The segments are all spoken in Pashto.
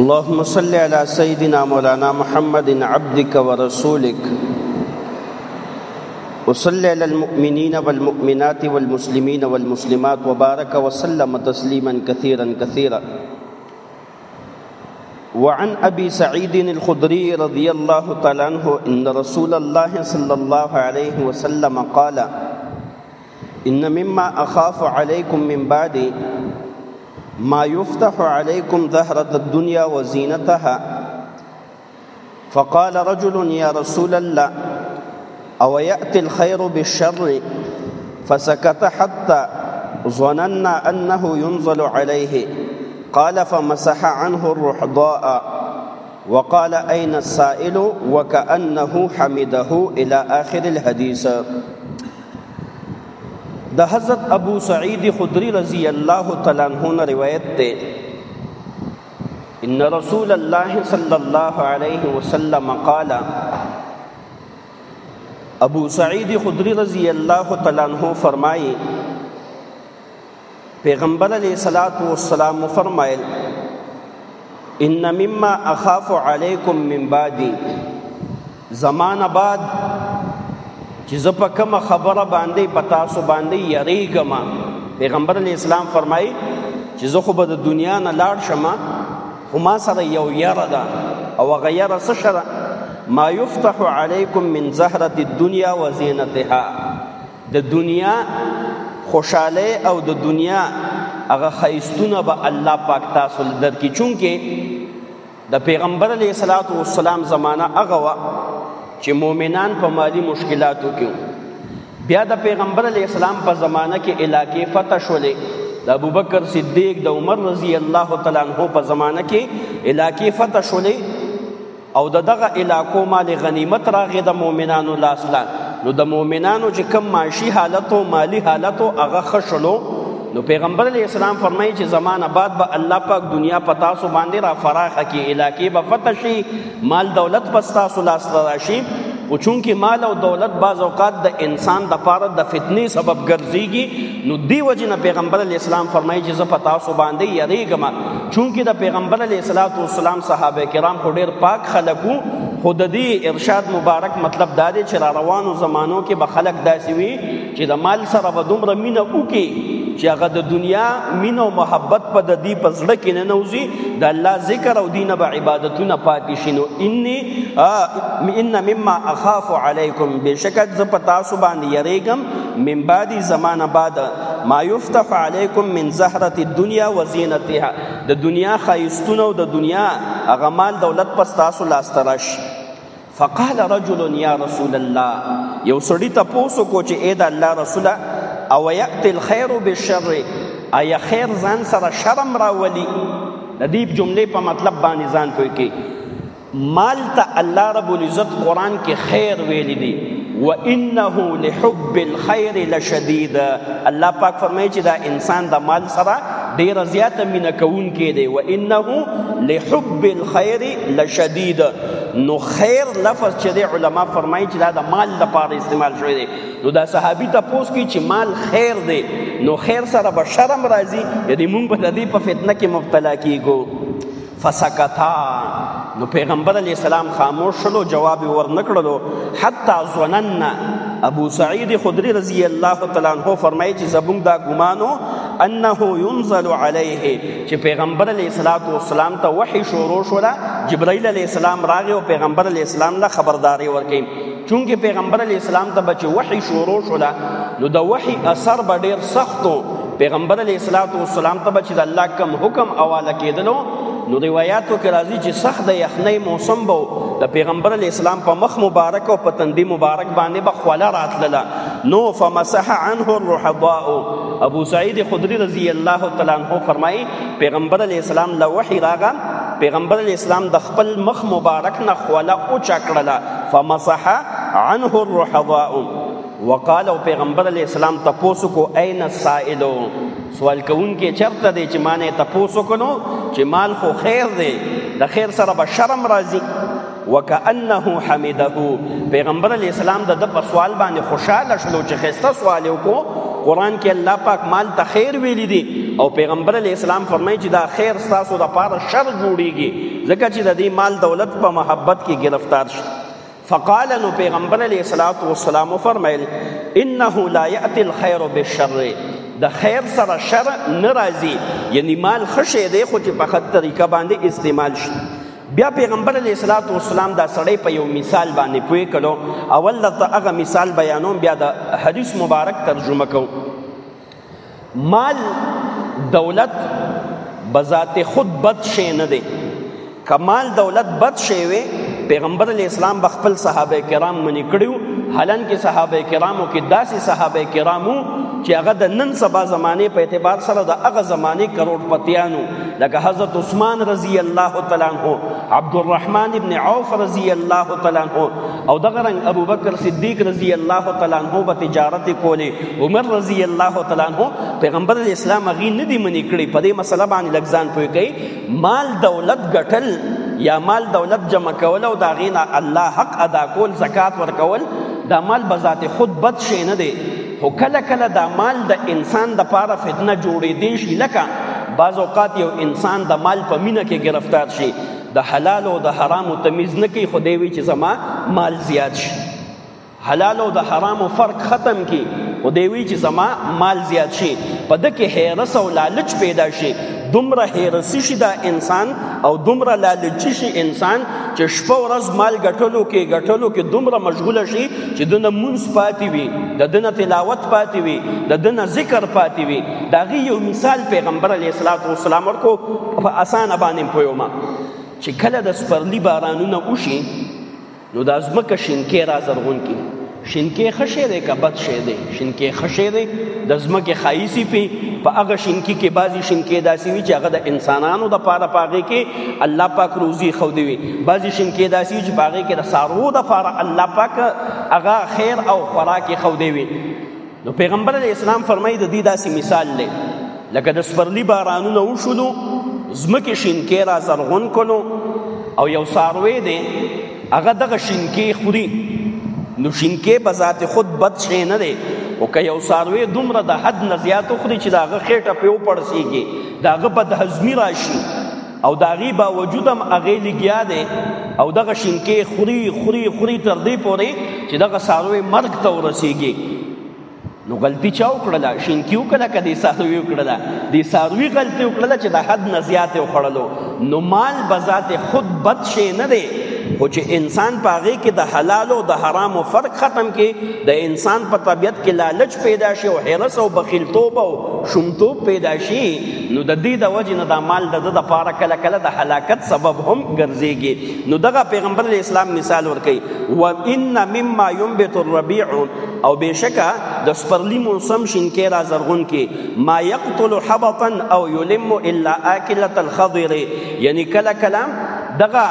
اللهم صل على سيدنا مولانا محمد عبدك ورسولك وصل على المؤمنين والمؤمنات والمسلمين والمسلمات وبارك وسلم تسليما كثيرا كثيرا وعن أبي سعيد الخدري رضي الله تعالى عنه إن رسول الله صلى الله عليه وسلم قال إن مما أخاف عليكم من بعدي ما يفتح عليكم زهرة الدنيا وزينتها فقال رجل يا رسول الله أو يأتي الخير بالشر فسكت حتى ظننا أنه ينزل عليه قال فمسح عنه الرحضاء وقال أين السائل وكأنه حمده إلى آخر الحديث د حضرت ابو سعید خدری رضی الله تعالی عنہ نه روایت ده ان رسول الله صلی الله علیه وسلم قال ابو سعید خدری رضی الله تعالی عنہ فرمایي پیغمبر علیه الصلاۃ والسلام فرمایل ان مما اخاف علیکم من بعدی زمانہ بعد چې زه په کوم خبره باندې پتا سو باندې یریګم پیغمبر علی اسلام فرمای چې زه خو به د دنیا نه لاړ شم خو ما سره یو یره ده او غیره څه شره ما یفتح علیکم من زهرة الدنیا و زینتها د دنیا خوشاله او د دنیا هغه خیستونه به الله پاک تاسو لدر کی چونکه د پیغمبر علی صلوات و سلام زمانہ هغه وا چې مؤمنان په مالی مشکلاتو کې بیا د پیغمبر علی السلام په زمانہ کې علاقې فتح شولې د ابوبکر صدیق د عمر رضی الله تعالی عنہ په زمانہ کې علاقې فتح شولې او د دغه علاقو مال غنیمت راغې د مؤمنانو لاس لا نو د مؤمنانو چې کم معاشي حالت او مالی حالت او هغه خشلو نو پیغمبر علی اسلام فرمایي چې زمانہ بعد به الله پاک دنیا په تاسو باندې را فراخه کی علاقې به فتح شي مال دولت په تاسو لاس راشي او چونکی مال او دولت بعض اوقات د انسان د پاره د فتنې سبب ګرځيږي نو دی وجه نه پیغمبر علی اسلام فرمایي چې زه په تاسو باندې یریږم چونکی د پیغمبر علی اسلام صحابه کرام خو ډیر پاک خلکو خو د دې ارشاد مبارک مطلب دا دی چې را روانو زمانو کې به خلک داسې وي چې د مال سره به دومره مینه وکړي چې هغه د دنیا مینه او محبت په د دې په زړه کې نه نوځي د الله ذکر او دین به عبادتونه پاتې شي نو انی ان مما اخاف علیکم بشکد ز پتا سو باندې یریګم من بعد زمانه بعد ما یفتح علیکم من زهرة الدنیا و زینتها د دنیا خایستونه او د دنیا هغه مال دولت پس تاسو لاس تراش فقال رجل یا رسول الله یو سړی ته پوسو کو چې اې د الله رسوله او یأتی الخير بالشر ایا خیر ځان سره شرم راولي د دې جملې په مطلب باندې ځان پوي کې مال ته الله رب العزت قران کې خیر ویل دي وانه لحب الخير لشديد الله پاک فرمایي چې دا انسان د مال سره ډیر زیات مینه کوون کې دی وانه لحب الخير لشديد نو خیر لفظ چې دی علما فرمایي چې دا د مال لپاره استعمال شوی دی نو دا صحابي ته پوس کی چې مال خیر دی نو خیر سره به شرم راځي یعنی مونږ په دې په فتنه کې مبتلا کیږو فسکتا نو پیغمبر علی السلام خاموش شلو جواب ورنکړلو حتا ظننا ابو سعید خدری رضی الله تعالی عنہ فرمایي چې زبون دا ګمانو انه ينزل عليه چې پیغمبر علی صلوات و سلام ته وحي شروع شولا جبرائیل علی السلام راغی او پیغمبر علی السلام له خبرداري ورکړي چونکه پیغمبر علی اسلام ته بچ وحی شروع شولا نو د وحی اثر به ډیر سختو پیغمبر علی السلام ته بچ د الله کم حکم اواله کېدلو نو روایتو کې راځي چې سخت د یخنۍ موسم بو د پیغمبر علی اسلام په مخ مبارک او په تندی مبارک باندې به خوله راتلله نو فمسح عنه الرحضاء ابو سعید خدری رضی الله تعالی عنہ فرمایي پیغمبر علی اسلام له وحی راغله پیغمبر اسلام د خپل مخ مبارک نه خوله او چکړله فمسح عنه الرحضاء وقال او پیغمبر علی السلام تاسو کو اين السائل سوال کوون کې چرته دی چې معنی تاسو کو نو چې مال خو خیر دی د خیر سره به شرم راځي وکانه حمده پیغمبر علی السلام د په سوال باندې خوشاله شلو چې خسته سوال وکړو قران کې الله پاک مال ته خیر ویلي دي او پیغمبر علی السلام فرمایي چې دا خیر تاسو د پاره شر جوړیږي ځکه چې د دې مال دولت په محبت کې گرفتار شو فقال نو پیغمبر علیه الصلاۃ والسلام فرمایل انه لا یاتی الخير بالشر د خیر سره شر ناراضي یعنی مال خشه دی خو چې په خط طریقه باندې استعمال شي بیا پیغمبر علیه الصلاۃ والسلام دا سړی په یو مثال باندې پوي کړو اول ته هغه مثال بیانوم بیا د حدیث مبارک ترجمه کوم مال دولت بذات خود بد شي نه دی کمال دولت بد شي وي پیغمبر علی اسلام به خپل صحابه کرام منی کړیو حالان کې صحابه کرامو کې داسې صحابه کرامو چې هغه د نن سبا زمانه په اعتبار سره د هغه زمانه کروڑ پتیانو لکه حضرت عثمان رضی الله تعالی عنہ عبد الرحمن ابن عوف رضی الله تعالی عنہ او دغه رنګ ابو بکر صدیق رضی الله تعالی عنہ به تجارت کولی عمر رضی الله تعالی عنہ پیغمبر اسلام غی نه دی منی کړی په دې مسله باندې لګزان پوي کوي مال دولت ګټل یا مال دولت جمع کول او دا غینا الله حق ادا کول زکات ورکول دا مال بذات خود بد شي نه دی خو کله کله دا مال د انسان د پاره فتنه جوړې دی شي لکه بعض اوقات یو انسان د مال په مینه کې گرفتار شي د حلال او د حرام تمیز نه کوي خدای وی چې زما مال زیات شي حلال او د حرام فرق ختم کی او دی وی چې زما مال زیات شي په دکې هرس او لالچ پیدا شي دومره هرسی شي دا انسان او دومره لالچی شي انسان چې شپه ورځ مال ګټلو کې ګټلو کې دومره مشغوله شي چې دنه مونږ پاتې وي د دنه تلاوت پاتې وي د دنه ذکر پاتې وي دا غي یو مثال پیغمبر علی السلام ورکو په اسانه باندې پویوم چې کله د سپرلی بارانونه وشي نو د ازمکه شینکې را زرغون کی شینکې خشه دی که بد شه دی شینکې خشه دی د ازمکه خایسی پی په هغه شینکی کې بعضی شینکی داسي وي چې هغه د انسانانو د پاره پاګه کې الله پاک روزي خو دی وي بعضی شینکی داسي چې پاګه کې د سارو د پاره الله پاک هغه خیر او خوراکي خو دی وي نو پیغمبر علی اسلام فرمایي د دې داسې مثال دی لکه د سپرلی بارانونه وشولو زمکه شینکې را زرغون کولو او یو ساروی دی هغه دغه شینکې خوري نو شینکې په ذات خود بد شي نه دی او که یو ساروی دومره د حد نه زیات خوري چې داغه خېټه په وپړسیږي داغه بد هضمي راشي او دا غي باوجود هم هغه لګیا دی او دغه شینکې خوري خوري خوري تر دې پوري چې دغه ساروي مرګ ته ورسیږي نو غلطي چا وکړله شینکي وکړه که دې ساروي وکړله دې ساروي غلطي وکړله چې د حد نه زیاتې وخوړلو نو مال به ذات خود بد شی نه دی خو چې انسان په هغې کې د حلال او د حرامو فرق ختم کې د انسان په طبیعت کې لالچ پیدا شي او حرس او بخیلتوب او شومتوب پیدا شي نو د دې د وجې نه دا مال د د پاره کله کله د هلاکت سبب هم ګرځيږي نو دغه پیغمبر اسلام مثال ورکي و ان مما ينبت الربيع او بشکا د سپرلی موسم شینکې را زرغون کې ما يقتل حبطا او يلم الا اكله الخضر یعنی کله کله دغه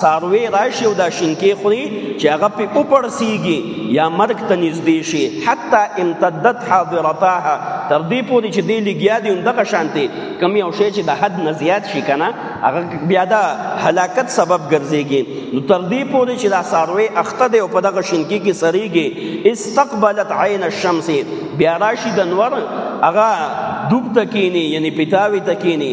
ساروی راشي او دا شینکې خوري چې هغه په اوپړسیږي یا مرګ ته نږدې شي حتی امتدت حاضرتاها تر دې پورې چې دې لګیا دی دغه شانتي کمی او شی چې د حد نه زیات شي کنه هغه بیا دا هلاکت سبب ګرځيږي نو تر دې پورې چې دا ساروی اخته دی او په دغه شینکې کې سریږي استقبلت عین الشمس بیا راشي د نور هغه دوب تکینی یعنی پتاوی تکینی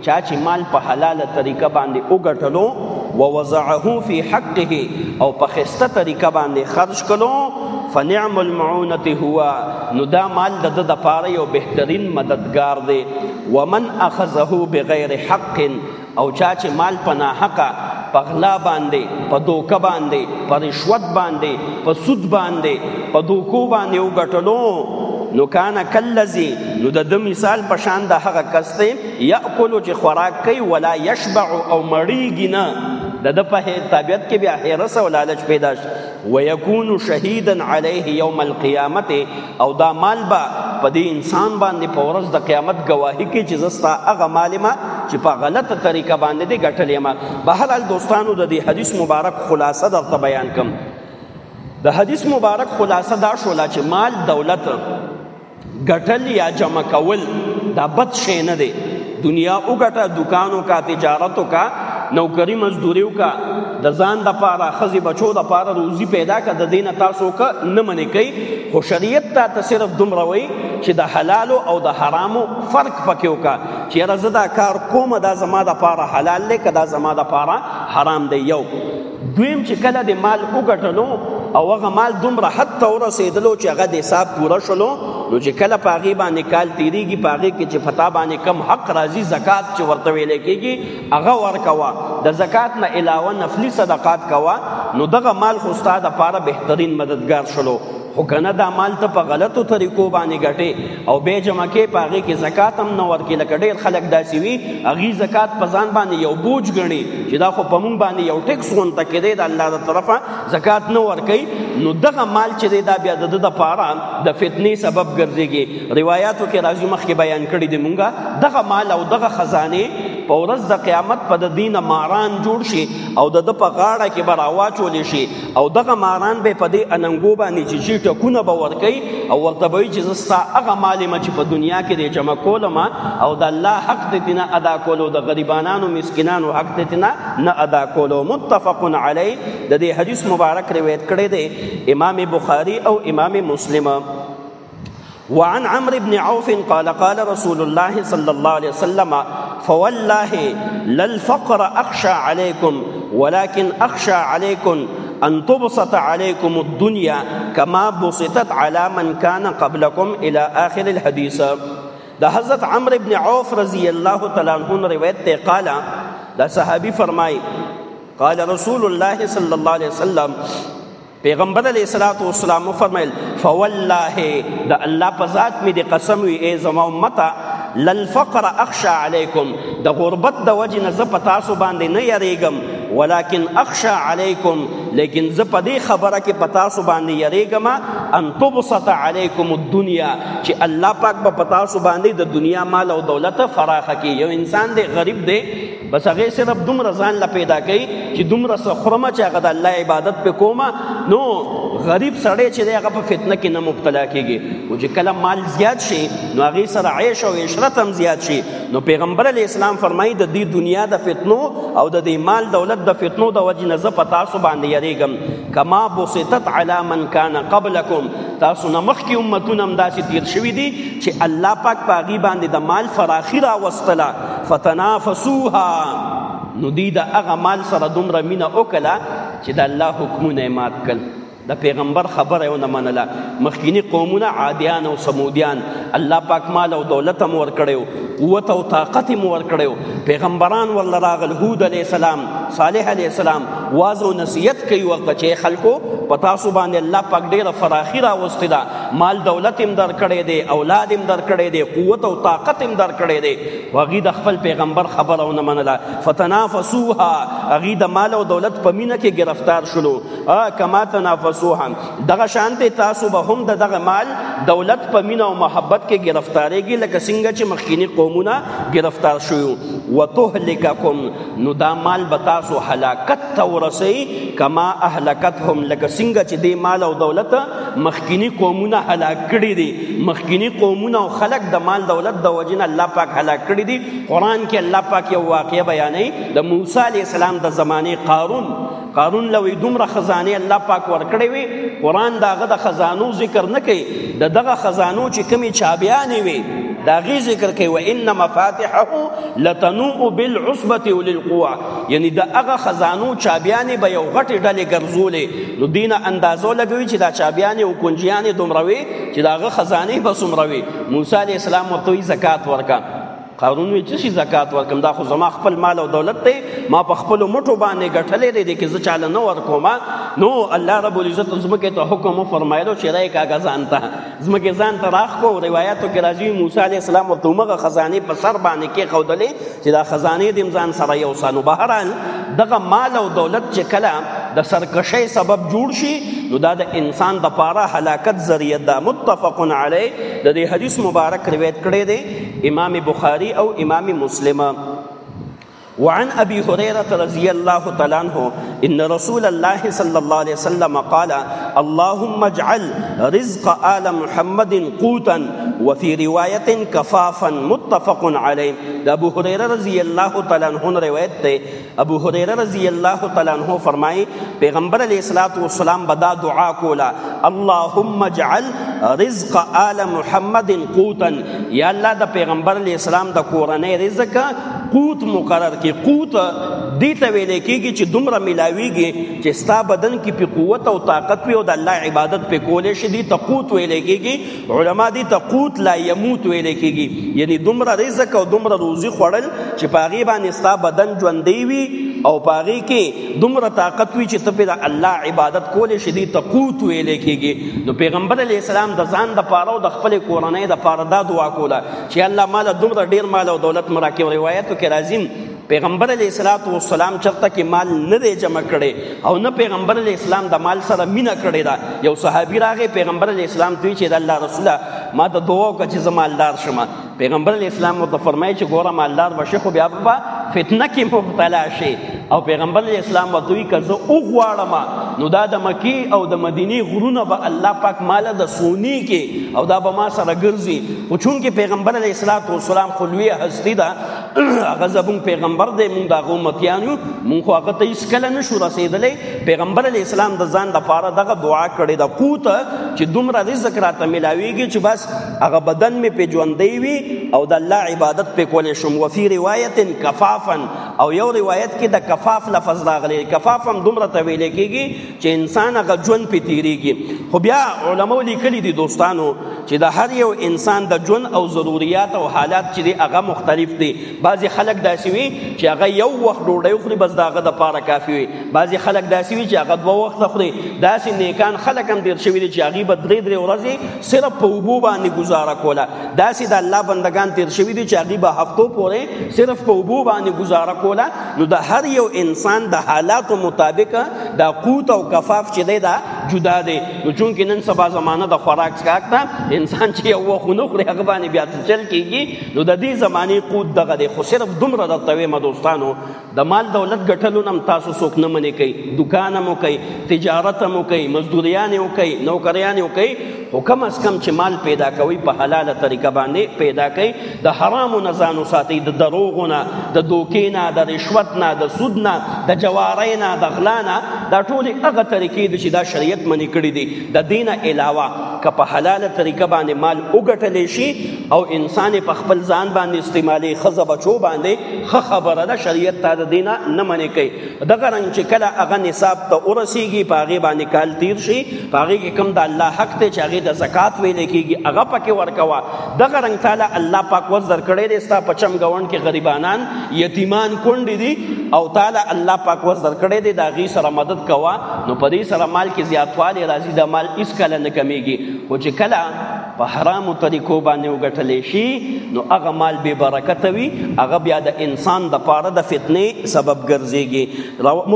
چا چې مال په حلاله طریقه باندې وګټلو ووزعه فی حقه او په خسته طریقه باندې خرج کلو فنعم المعونه هو نو دا مال د د پاره یو بهترین مددگار دی ومن اخذه بغیر حق او چا چې مال په ناحقه په غلا باندې په دوکه باندې په رشوت باندې په سود باندې په دوکو باندې وګټلو نو کان کلذي نو د مثال په شان د هغه کس دی یاکلو چې خوراک کوي ولا یشبع او مړیږي نه د د په طبیعت کې بیا هرس او لالچ پیدا شي ويكون شهيدا عليه يوم القيامه او دا مال با په دې انسان باندې په ورځ د قیامت گواهی کې چې زستا هغه مالما چې په غلطه طریقه باندې دې ګټلې ما به حلال دوستانو د دې حدیث مبارک خلاصه درته بیان کوم د حدیث مبارک خلاصه دا شولا چې مال دولت ګټل یا جمع کول دا بد شی نه دی دنیا وګټه دکانو کا تجارتو کا نوکری مزدوریو کا د ځان د پاره خزي بچو د پاره روزي پیدا کړه د دینه تاسو کا نه منې کوي خو شریعت ته تا صرف دومره وي چې د حلال او د حرامو فرق پکې وکا چې رزدا کار کوم دا زما د پاره حلال لکه دا زما د پاره حرام دی یو دویم چې کله د مال وګټلو او هغه مال دومره حد ته ورسېدلو چې هغه د حساب پوره شلو نو چې کله په هغې باندې کال تېرېږي په هغې کې چې فتا باندې کم حق راځي زکات چې ورته ویل کېږي هغه ورکوه د زکات نه علاوه نفلي صدقات کوه نو دغه مال خو ستا دپاره بهترین مددګار شلو خو کنه دا مال ته په غلطو طریقو باندې ګټې او به جمع کې پاغه کې زکات هم نه ورکې لکه ډېر خلک داسې وي اغي زکات په ځان باندې یو بوج غني چې دا خو په مونږ باندې یو ټیکس غونته کې دی د الله تر طرفه زکات نه ورکې نو دغه مال چې دا بیا د د پاره د فتنې سبب ګرځيږي روایتو کې راځي مخکې بیان کړی دی مونږه دغه مال او دغه خزانه په ورځ د قیامت په دین ماران جوړ شي او د په غاړه کې براواچول شي او دغه ماران به په دې اننګو باندې چې چې ټکونه به ورکي او ورته به چې زستا هغه معلومه چې په دنیا کې د جمع کولم او د الله حق دې دینه ادا کولو د غریبانو مسکینانو حق دې دینه نه ادا کولو متفق علی د دې حدیث مبارک روایت کړی دی امام بخاری او امام مسلم وعن عمرو بن عوف قال قال رسول الله صلى الله عليه وسلم فوالله لا الفقر أخشى عليكم ولكن أخشى عليكم أن تبسط عليكم الدنيا كما بسطت على من كان قبلكم إلى آخر الحديث ده حضرت عمرو بن عوف رضي الله تعالى عنه روایت قال ده صحابي صحابی قال رسول الله صلى الله عليه وسلم پیغمبر علیه الصلاۃ والسلام فرمایل فوالله د الله په ذات می د قسم وی ای زما امته للفقر اخشى عليكم د غربت د وجه نه زه پتا سو باندې نه یریګم ولكن اخشى عليكم لیکن زه په دې خبره کې پتا سو باندې یریګم ان تبسط عليكم الدنيا چې الله پاک په پتا سو باندې د دنیا مال او دولت فراخه کې یو انسان دې غریب دې بس هغه صرف دومره ځان لا پیدا کړي چې دومره سخرمه چې هغه د الله عبادت په کومه نو غریب سړی چې هغه په فتنه کې نه مبتلا کیږي او چې کله مال زیات شي نو هغه سره عیش او عشرت هم زیات شي نو پیغمبر علی اسلام فرمایي د دې دنیا د فتنو او د دې مال دولت د فتنو د وجې نه زه په تاسو باندې یریږم کما بوسطت علی من کان قبلکم تاسو نه مخکې امتونه هم داسې تیر شوي دي چې الله پاک پاغي باندې د مال فراخي راوستله فتنافسوها نو دی د هغه مال سره دومره مینه وکړه چې د الله حکمونه مات کړ د پیغمبر خبره یو نه منله مخکینی قومونه عادیان او سمودیان الله پاک مال او دولت هم ورکړیو قوت او طاقت هم ورکړیو پیغمبران ول راغل هود علی السلام صالح علی السلام واز او نصیحت کوي وکړه چې خلکو پتا سو باندې الله پاک ډیره فراخی راوستي دا مال دولت هم درکړی دی اولاد هم درکړی دی قوت او طاقت هم درکړی دی واغي د خپل پیغمبر خبره ونه منله فتنافسوها اغي د مال او دولت په مینه کې گرفتار شلو ا کما تنافسوها دغه شانته تاسو به هم دغه مال دولت په مینه او محبت کې گرفتارېږي لکه څنګه چې مخکینی قومونه گرفتار شوی وتهلککم نو دا مال به تاسو هلاکت ته ورسي کما اهلکتهم لکه څنګه چې د مال او دولت مخکینی قومونه هلاک کړي دي مخکینی قومونه او خلق د مال دولت د وجنه الله پاک هلاک کړي دي قران کې الله پاک یو واقعي بیانې د موسی عليه السلام د زمانه قارون قارون لوی دومره خزانه الله پاک ورکړي وي قران داغه د خزانو ذکر نه کوي د دغه خزانو چې کمی چابيانې وي دا غي ذکر کوي وان مفاتحه لتنوء بالعصبه وللقوه یعنی د هغه خزانو چابیانې به یو غټې ډلې ګرځولې نو دینه اندازو لګوي چې دا چابیانې او کنجیانې دومروي چې دا هغه خزانې به سمروي موسی علی السلام ورته زکات ورکا قارون وی چې زکات ورکم دا خو زما خپل مال او دولت دی ما په خپل مټو باندې ګټلې دی کې زه چاله نه ورکوم نو الله رب العزت زمکه ته حکم فرمایلو چې راي کاغذان ته زمکه ځان ته راخو روایتو کې راځي موسی عليه السلام ورته مغه خزانه په سر باندې کې خودلې چې دا خزانه د ځان سره یو سانو بهران دغه مال او دولت چې کله د سرکشي سبب جوړ شي نو دا د انسان د پاره هلاکت ذریعہ ده متفق علی د دې حدیث مبارک روایت کړی دی امام بخاری او امام مسلم وعن ابي هريره رضي الله تعالى عنه ان رسول الله صلى الله عليه وسلم قال اللهم اجعل رزق ال محمد قوتا وفي روايه كفافا متفق عليه د ابو هريره رضی الله تعالی عنہ روایت ده ابو هريره رضی الله تعالی عنہ فرمایي پیغمبر علیه الصلاۃ والسلام بدا دعا کولا اللهم اجعل رزق ال محمد قوتا یا الله د پیغمبر علیه السلام د کورنۍ رزق قوت مقرر کې قوت دې ته ویل کېږي چې دومره ملاويږي چې ستا بدن کې په قوت او طاقت وي او د الله عبادت په کولې شي دې ته قوت ویل کېږي علما دې ته قوت لا يموت ویل کېږي یعنی دومره رزق او دومره روزي خوړل چې پاغي باندې ستا بدن ژوندې وي او پاغي کې دومره طاقت وي چې ته په الله عبادت کولې شي دې ته قوت ویل کېږي نو پیغمبر علی السلام د ځان د پاره او د خپل کورنۍ د پاره دا دعا کوله چې الله مال دومره ډیر مال او دولت مراکې روایتو کې راځي پیغمبر علی صلوات و سلام چرته کې مال نه دی جمع کړي او نه پیغمبر علی اسلام د مال سره مینا کړي دا یو صحابي راغی پیغمبر علی اسلام دوی چې د الله رسوله ما ته دعا وکړه چې زمالدار شمه پیغمبر علی اسلام مو ته فرمایي چې ګوره مالدار بشه خو بیا په فتنه کې مبتلا شي او پیغمبر اسلام وتوی که زه او غواړم نو دا د مکی او د مدینی غرونه به الله پاک مال د سونی کې او دا به ما سره ګرځي او چون کې پیغمبر علیه الصلاۃ والسلام خلوی هستی دا هغه زبون پیغمبر دی مونږ دا غومتیان یو مونږ خو هغه ته هیڅ کله نشو رسیدلې پیغمبر علیه السلام د ځان د پاره دغه دعا کړې د قوت چې دومره رزق راته ملاویږي چې بس هغه بدن می په ژوندې وي او د الله عبادت په کولې شم وفي روایت کفافا او یو روایت کې د کفاف لفظ راغلی کفاف هم دومره ته ویل کېږي چې انسان هغه ژوند په تیریږي خو بیا علماو لیکلي دي دوستانو چې د هر یو انسان د ژوند او ضروریات او حالات چې دی هغه مختلف دي بعضی خلک داسې وي چې هغه یو وخت ډوډۍ خوري بس داغه د پاره کافي وي بعضی خلک داسې وي چې هغه دوه وخت خوري داسې نیکان خلک هم ډیر شوي دي چې هغه به درې درې ورځې صرف په وبو باندې گزاره کوله دا سي د الله بندگان تیر شوی دي چې هغه به هفتو پورې صرف په وبو باندې گزاره کوله نو د هر یو انسان د حالاتو مطابق د قوت او کفاف چې دی دا جدا دی نو چون کې نن سبا زمانہ د خوراک څخه تا انسان چې یو خونو خوري هغه باندې بیا چل کیږي نو د دې زمانه قوت دغه دی خو صرف دومره د توې ما دوستانو د مال دولت ګټلو نم تاسو څوک نه منې کوي دکان مو کوي تجارت مو کوي مزدوریان مو کوي نوکریان مو کوي خو کم از کم چې مال پیدا کوي په حلاله طریقه باندې پیدا کوي د حرامو نه ځان وساتي د دروغو نه د دوکې نه د رشوت نه د سود نه د جوارۍ نه د غلا نه دا ټولې هغه طریقې دي چې دا شریعت منې کړې دي د دینه علاوه که په حلاله طریقه باندې مال وګټل شي او انسان په خپل ځان باندې استعمالي خزه بچو باندې خه خبره ده شریعت ته د دینه نه منې کوي دغه رنګ چې کله هغه نصاب ته ورسیږي پاغه باندې کال تیر شي پاغه کې کم د الله حق ته چاغي د زکات ویل کیږي هغه پکې ورکوا دغه رنګ تعالی الله پاک ور در کړې دي ستا پچم گاون کې غریبانان یتیمان کونډې دي او تعالی الله پاک ور در کړې دي دا غي سره مدد کوا نو په دې سره مال کې زیاتوالی راځي د مال اس کله نه کمیږي او چې کله په حرامو طریقو باندې وګټل شي نو هغه مال به برکت وي هغه بیا د انسان د پاره د فتنې سبب ګرځيږي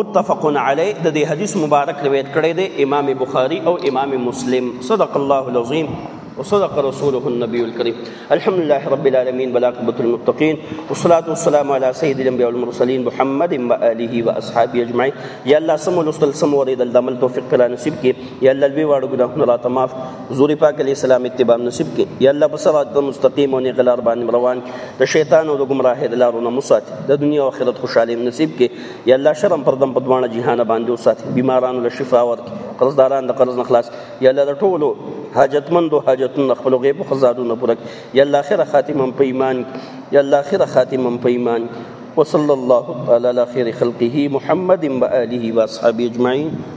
متفق علی د دې حدیث مبارک روایت کړی دی امام بخاری او امام مسلم صدق الله العظیم وصدق رسوله النبي الكريم الحمد لله رب العالمين بلاقبة المتقين والصلاة والسلام على سيد الأنبياء والمرسلين محمد وآله وأصحابه أجمعين يا الله سمو لستل سمو وريد الدمل توفيق لا نصيب كي يا الله البي وارغنا راتماف حضور پاک علیہ السلام اتباع نصیب کې یا الله په صراط مستقیم او غلار باندې روان د شیطان او د گمراه د لارو نه مسات د دنیا او آخرت خوشاله نصیب کې یا الله شرم پر دم په دوانه جهان باندې وسات بیمارانو له شفا ورک قرضداران د قرض نه خلاص یا الله د ټولو حاجتمند او حاجتونه خپل غیب خزادونه پوره یا الله اخره خاتمه په ایمان یا الله اخره خاتمه په ایمان وصلى الله على خير خلقه محمد وآله وأصحابه أجمعين